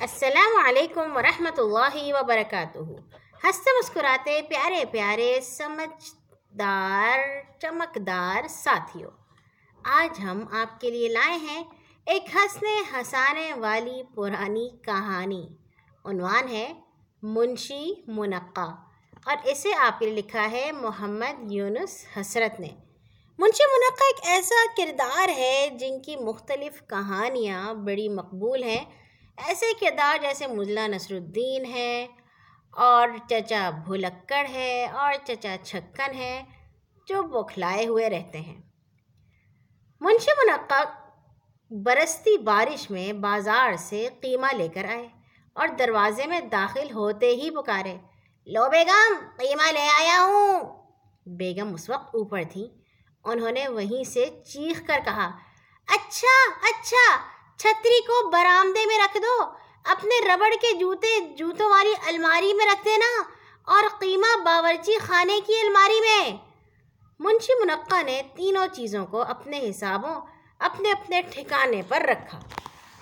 السلام علیکم ورحمۃ اللہ وبرکاتہ۔ ہنستے مسکراتے پیارے پیارے سمجھدار، چمکدار ساتھیوں، آج ہم آپ کے لیے لائے ہیں ایک ہنسنے ہنسانے والی پرانی کہانی۔ عنوان ہے منشی منقع، اور اسے آپ کے لیے لکھا ہے محمد یونس حسرت نے۔ منشی منقع ایک ایسا کردار ہے جن کی مختلف کہانیاں بڑی مقبول ہیں۔ ایسے کردار جیسے ملا نصر الدین ہے، اور چچا بھلکڑ ہے، اور چچا چھکن ہے، جو بوکھلائے ہوئے رہتے ہیں۔ منشی منقع برستی بارش میں بازار سے قیمہ لے کر آئے اور دروازے میں داخل ہوتے ہی پکارے۔ لو بیگم، قیمہ لے آیا ہوں۔ بیگم اس وقت اوپر تھی انہوں نے وہیں سے چیخ کر کہا اچھا اچھا۔ چھتری کو برآمدے میں رکھ دو۔ اپنے ربڑ کے جوتے، جوتوں والی الماری میں رکھ دینا اور قیمہ باورچی خانے کی الماری میں۔ منشی منقع نے تینوں چیزوں کو اپنے حسابوں، اپنے اپنے ٹھکانے پر رکھا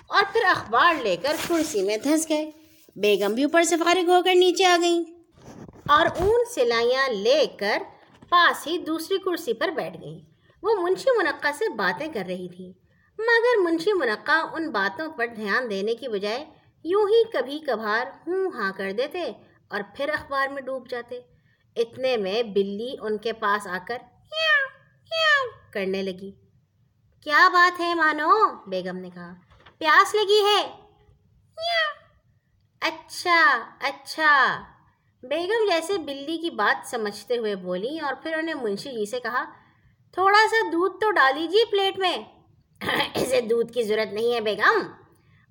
اور پھر اخبار لے کر کرسی میں دھنس گئے۔ بیگم بھی اوپر سے فارغ ہو کر نیچے آ گئیں اور اون سلائیاں لے کر پاس ہی دوسری کرسی پر بیٹھ گئی وہ منشی منقع سے باتیں کر رہی تھی مگر منشی منقع ان باتوں پر دھیان دینے کی بجائے یوں ہی کبھی کبھار ہوں ہاں کر دیتے اور پھر اخبار میں ڈوب جاتے۔ اتنے میں بلی ان کے پاس آ کر کرنے لگی۔ کیا بات ہے مانو؟ بیگم نے کہا۔ پیاس لگی ہے۔ اچھا اچھا۔ بیگم جیسے بلی کی بات سمجھتے ہوئے بولی اور پھر انہیں منشی جی سے کہا، تھوڑا سا دودھ تو ڈال دیجیے پلیٹ میں۔ اسے دودھ کی ضرورت نہیں ہے، بیگم۔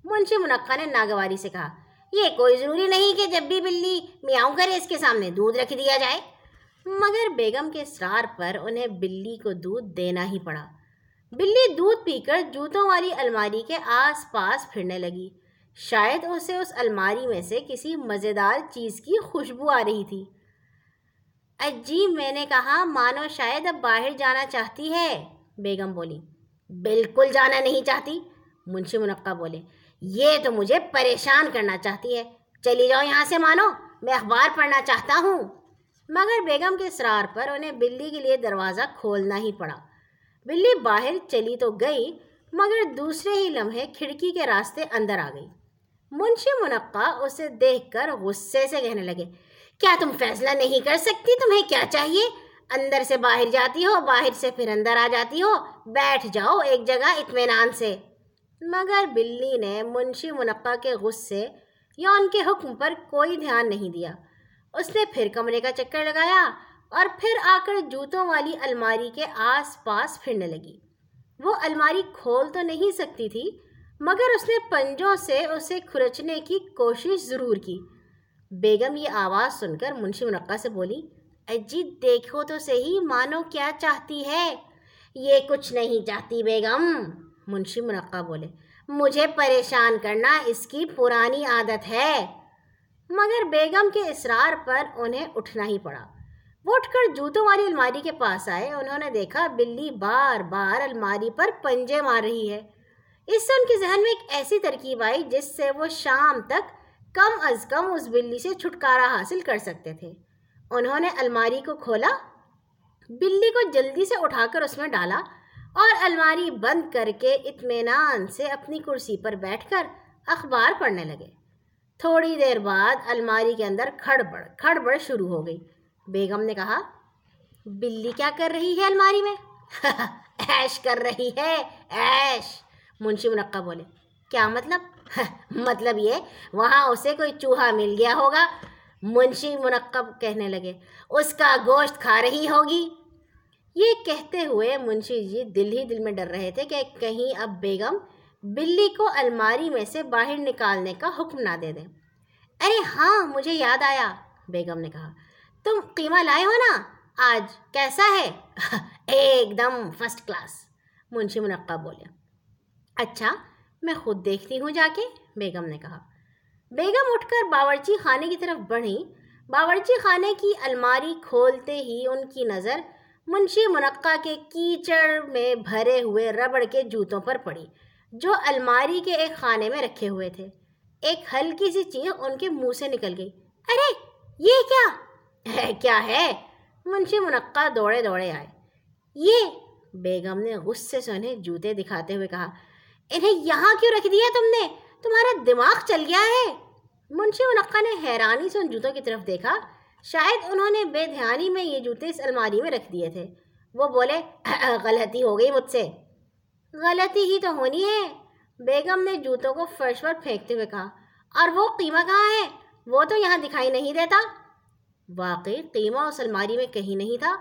منشی منقع نے ناگواری سے کہا، یہ کوئی ضروری نہیں کہ جب بھی بلی میاؤں کرے اس کے سامنے دودھ رکھ دیا جائے۔ مگر بیگم کے اسرار پر انہیں بلی کو دودھ دینا ہی پڑا۔ بلی دودھ پی کر جوتوں والی الماری کے آس پاس پھرنے لگی۔ شاید اسے اس الماری میں سے کسی مزیدار چیز کی خوشبو آ رہی تھی۔ عجیب میں نے کہا، مانو شاید اب باہر جانا چاہتی ہے، بیگم بولی۔ بالکل جانا نہیں چاہتی۔ منشی منقع بولے، یہ تو مجھے پریشان کرنا چاہتی ہے۔ چلی جاؤ یہاں سے، مانو، میں اخبار پڑھنا چاہتا ہوں۔ مگر بیگم کے اسرار پر انہیں بلی کے لیے دروازہ کھولنا ہی پڑا۔ بلی باہر چلی تو گئی، مگر دوسرے ہی لمحے کھڑکی کے راستے اندر آ گئی۔ منشی منقع اسے دیکھ کر غصے سے کہنے لگے، کیا تم فیصلہ نہیں کر سکتی؟ تمہیں کیا چاہیے؟ اندر سے باہر جاتی ہو، باہر سے پھر اندر آ جاتی ہو، بیٹھ جاؤ ایک جگہ اطمینان سے۔ مگر بلی نے منشی منقع کے غصے یا ان کے حکم پر کوئی دھیان نہیں دیا۔ اس نے پھر کمرے کا چکر لگایا اور پھر آ کر جوتوں والی الماری کے آس پاس پھرنے لگی۔ وہ الماری کھول تو نہیں سکتی تھی، مگر اس نے پنجوں سے اسے کھرچنے کی کوشش ضرور کی۔ بیگم یہ آواز سن کر منشی منقع سے بولی اجی دیکھو تو صحیح، مانو کیا چاہتی ہے؟ یہ کچھ نہیں چاہتی بیگم، منشی منقع بولے۔ مجھے پریشان کرنا اس کی پرانی عادت ہے۔ مگر بیگم کے اصرار پر انہیں اٹھنا ہی پڑا۔ وہ اٹھ کر جوتوں والی الماری کے پاس آئے۔ انہوں نے دیکھا بلی بار بار الماری پر پنجے مار رہی ہے۔ اس سے ان کے ذہن میں ایک ایسی ترکیب آئی جس سے وہ شام تک کم از کم اس بلی سے چھٹکارا حاصل کر سکتے تھے۔ انہوں نے الماری کو کھولا، بلی کو جلدی سے اٹھا کر اس میں ڈالا اور الماری بند کر کے اطمینان سے اپنی کرسی پر بیٹھ کر اخبار پڑھنے لگے۔ تھوڑی دیر بعد الماری کے اندر کھڑبڑ کھڑبڑ شروع ہو گئی۔ بیگم نے کہا، بلی کیا کر رہی ہے الماری میں؟ ایش کر رہی ہے، ایش۔ منشی منقع بولے، کیا مطلب؟ مطلب یہ، وہاں اسے کوئی چوہا مل گیا ہوگا۔ منشی منقب کہنے لگے، اس کا گوشت کھا رہی ہوگی؟ یہ کہتے ہوئے منشی جی دل ہی دل میں ڈر رہے تھے کہ کہیں اب بیگم بلی کو الماری میں سے باہر نکالنے کا حکم نہ دے دیں ارے ہاں مجھے یاد آیا، بیگم نے کہا۔ تم قیمہ لائے ہو نا؟ آج کیسا ہے؟ ایک دم فرسٹ کلاس منشی منقع بولے۔ اچھا میں خود دیکھتی ہوں جا کے، بیگم نے کہا۔ بیگم اٹھ کر باورچی خانے کی طرف بڑھی۔ باورچی خانے کی الماری کھولتے ہی ان کی نظر منشی منقع کے کیچڑ میں بھرے ہوئے ربڑ کے جوتوں پر پڑی، جو الماری کے ایک خانے میں رکھے ہوئے تھے۔ ایک ہلکی سی چیز ان کے منہ سے نکل گئی۔ ارے، یہ کیا؟ کیا ہے؟ منشی منقع دوڑے دوڑے آئے۔ یہ، بیگم نے غصے سے انہیں جوتے دکھاتے ہوئے کہا، انہیں یہاں کیوں رکھ دیا تم نے؟ تمہارا دماغ چل گیا ہے۔ منشی منقع نے حیرانی سے ان جوتوں کی طرف دیکھا۔ شاید انہوں نے بے دھیانی میں یہ جوتے اس الماری میں رکھ دیے تھے۔ وہ بولے، غلطی ہو گئی مجھ سے۔ غلطی ہی تو ہونی ہے۔ بیگم نے جوتوں کو فرش پر پھینکتے ہوئے کہا، اور وہ قیمہ کہاں ہے؟ وہ تو یہاں دکھائی نہیں دیتا۔ واقعی قیمہ اس الماری میں کہیں نہیں تھا۔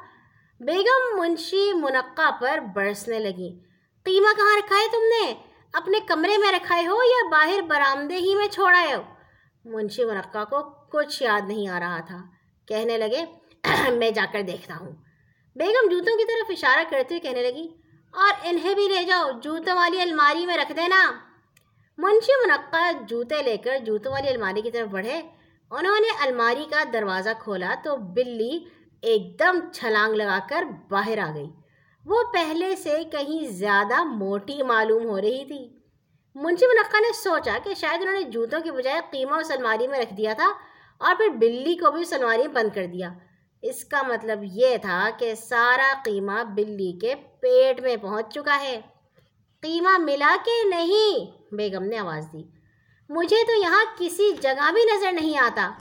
بیگم منشی منقع پر برسنے لگی۔ قیمہ کہاں رکھا ہے تم نے؟ اپنے کمرے میں رکھائے ہو یا باہر برآمدے ہی میں چھوڑائے ہو؟ منشی منقع کو کچھ یاد نہیں آ رہا تھا۔ کہنے لگے، میں جا کر دیکھتا ہوں۔ بیگم جوتوں کی طرف اشارہ کرتے ہوئے کہنے لگی، اور انہیں بھی لے جاؤ، جوتوں والی الماری میں رکھ دینا۔ منشی منقع جوتے لے کر جوتوں والی الماری کی طرف بڑھے۔ انہوں نے الماری کا دروازہ کھولا تو بلی ایک دم چھلانگ لگا کر باہر آ گئی۔ وہ پہلے سے کہیں زیادہ موٹی معلوم ہو رہی تھی۔ منشی منقع نے سوچا کہ شاید انہوں نے جوتوں کی بجائے قیمہ اس الماری میں رکھ دیا تھا اور پھر بلی کو بھی اس الماری میں بند کر دیا۔ اس کا مطلب یہ تھا کہ سارا قیمہ بلی کے پیٹ میں پہنچ چکا ہے۔ قیمہ ملا کہ نہیں؟ بیگم نے آواز دی۔ مجھے تو یہاں کسی جگہ بھی نظر نہیں آتا۔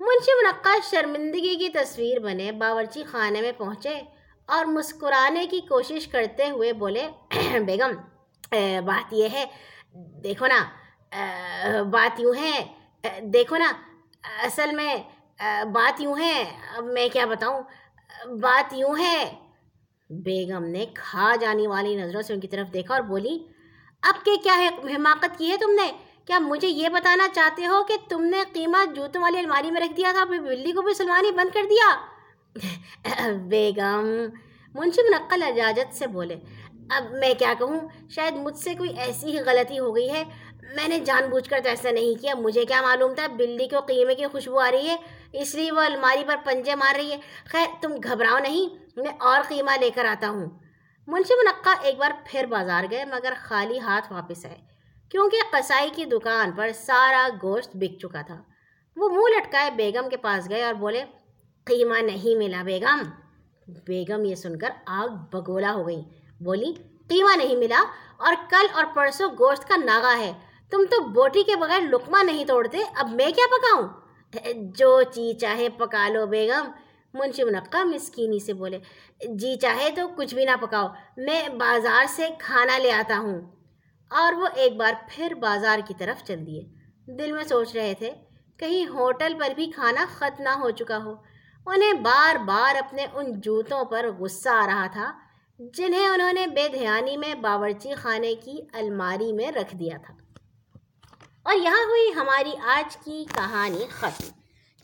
منشی منقع شرمندگی کی تصویر بنے باورچی خانے میں پہنچے اور مسکرانے کی کوشش کرتے ہوئے بولے، بیگم بات یہ ہے، دیکھو نا بات یوں ہے دیکھو نا، اصل میں بات یوں ہے، اب میں کیا بتاؤں، بات یوں ہے، بیگم نے کھا جانے والی نظروں سے ان کی طرف دیکھا اور بولی، اب کہ کیا ہے، حماقت کی ہے تم نے؟ کیا مجھے یہ بتانا چاہتے ہو کہ تم نے قیمت جوتوں والی الماری میں رکھ دیا تھا پھر بلی کو بھی سلوانی بند کر دیا؟ بیگم منشی منقل اجازت سے بولے اب میں کیا کہوں؟ شاید مجھ سے کوئی ایسی ہی غلطی ہو گئی ہے۔ میں نے جان بوجھ کر تو ایسا نہیں کیا۔ مجھے کیا معلوم تھا؟ بلی کو قیمے کی خوشبو آ رہی ہے، اس لیے وہ الماری پر پنجے مار رہی ہے۔ خیر، تم گھبراؤ نہیں، میں اور قیمہ لے کر آتا ہوں۔ منشی منقع ایک بار پھر بازار گئے، مگر خالی ہاتھ واپس آئے، کیونکہ قصائی کی دکان پر سارا گوشت بک چکا تھا۔ وہ منہ لٹکائے بیگم کے پاس گئے اور بولے، قیمہ نہیں ملا بیگم۔ بیگم یہ سن کر آگ بگولا ہو گئی۔ بولی، قیمہ نہیں ملا اور کل اور پرسوں گوشت کا ناغا ہے۔ تم تو بوٹی کے بغیر لکما نہیں توڑتے، اب میں کیا پکاؤں؟ جو چیز چاہے پکا لو بیگم، منشی منقع مسکینی سے بولے۔ جی چاہے تو کچھ بھی نہ پکاؤ، میں بازار سے کھانا لے آتا ہوں۔ اور وہ ایک بار پھر بازار کی طرف چل دیے۔ دل میں سوچ رہے تھے، کہیں ہوٹل پر بھی کھانا خط نہ ہو چکا ہو۔ انہیں بار بار اپنے ان جوتوں پر غصہ آ رہا تھا۔ جنہیں انہوں نے بے دھیانی میں باورچی خانے کی الماری میں رکھ دیا تھا۔ اور یہاں ہوئی ہماری آج کی کہانی ختم۔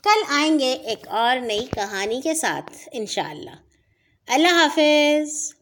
کل آئیں گے ایک اور نئی کہانی کے ساتھ انشاءاللہ۔ اللہ اللہ حافظ۔